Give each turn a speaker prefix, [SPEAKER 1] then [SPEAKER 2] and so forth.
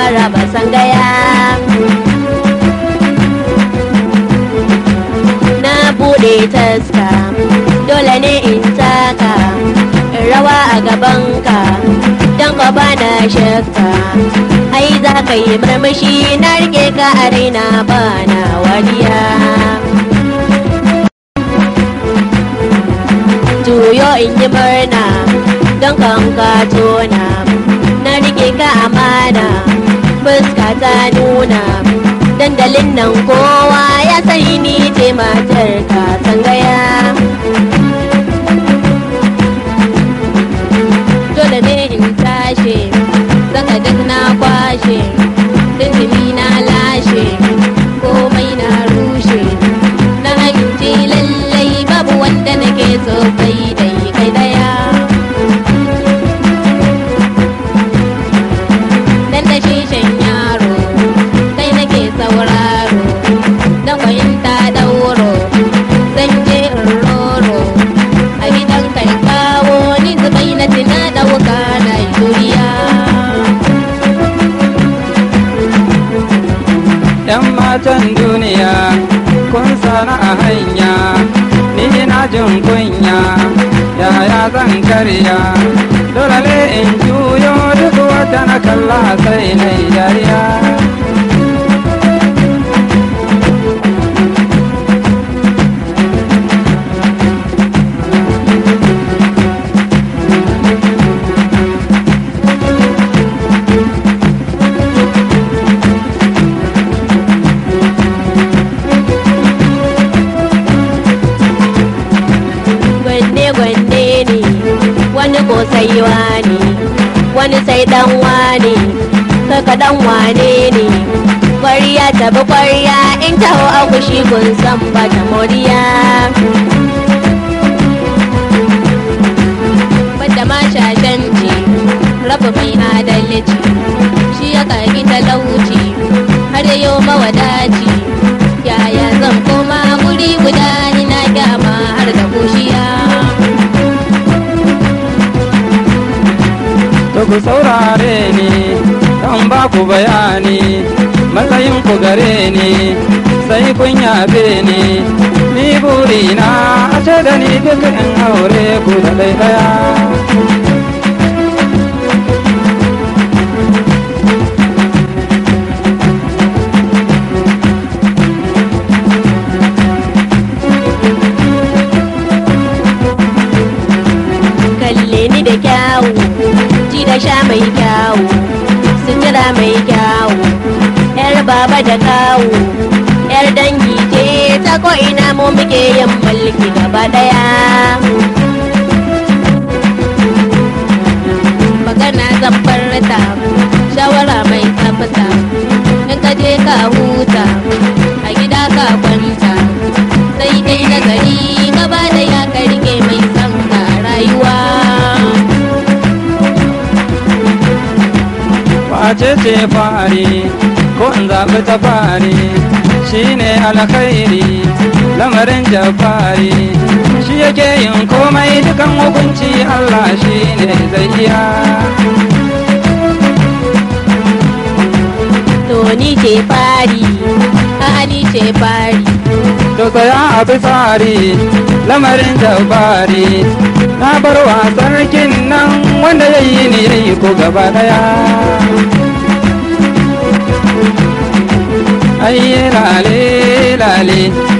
[SPEAKER 1] Maraba sangaya. Na buɗe taska dole ne in taka rawa a gabanka. Don ka bana shakka ai za ka yi marmashi na riƙe ka a raina bana wariya. Juyo in yi murna don kan ka tona. Na riƙe ka amana ta nuna dandalin nan kowa ya sani ni ce matar ka sangaya dole ne in tashi saka duk na tina ɗauka na juriya
[SPEAKER 2] ‘Yan matan duniya kun sana a hanya, ni na jin kunya, yaya zan karya, dole in juyo duk wata na kalla sai na dariya.
[SPEAKER 1] Wani saiwa ne wani sai dan wane kaka dan wane ne. Kwarya ta bi kwarya in taho a kushi kun san ba ta moriya. Bada ma shashanci rabu mai adalci shi ya kagi talauci har yau mawadaci. Yaya zan koma guri guda ina gyama har da kushiya
[SPEAKER 2] ku saurare ni, don ba ku bayani, matsayin ku gare ni, sai kun yabe ni, ni burina a ce da ni duk in aure ku da ɗaya.
[SPEAKER 1] kalle ni da da sha mai kyawu sutura mai kyawu yar baba da kawu yar dangi ce ta ko ina mu muke yin mulki gaba ɗaya magana zan farta shawara mai
[SPEAKER 2] Wace ce fari, ko in zaɓi ta fari, shi ne alkhairi, lamarin jabari, shi yake yin komai dukan hukunci Allah shi ne zai iya.
[SPEAKER 1] to ni ce fari a ni ce fari
[SPEAKER 2] To tsaya a tsari, lamarin jabari, na bar wa sarkin nan wanda ya yi ni ya yi ko gaba ɗaya. lálẹ́ lálẹ́.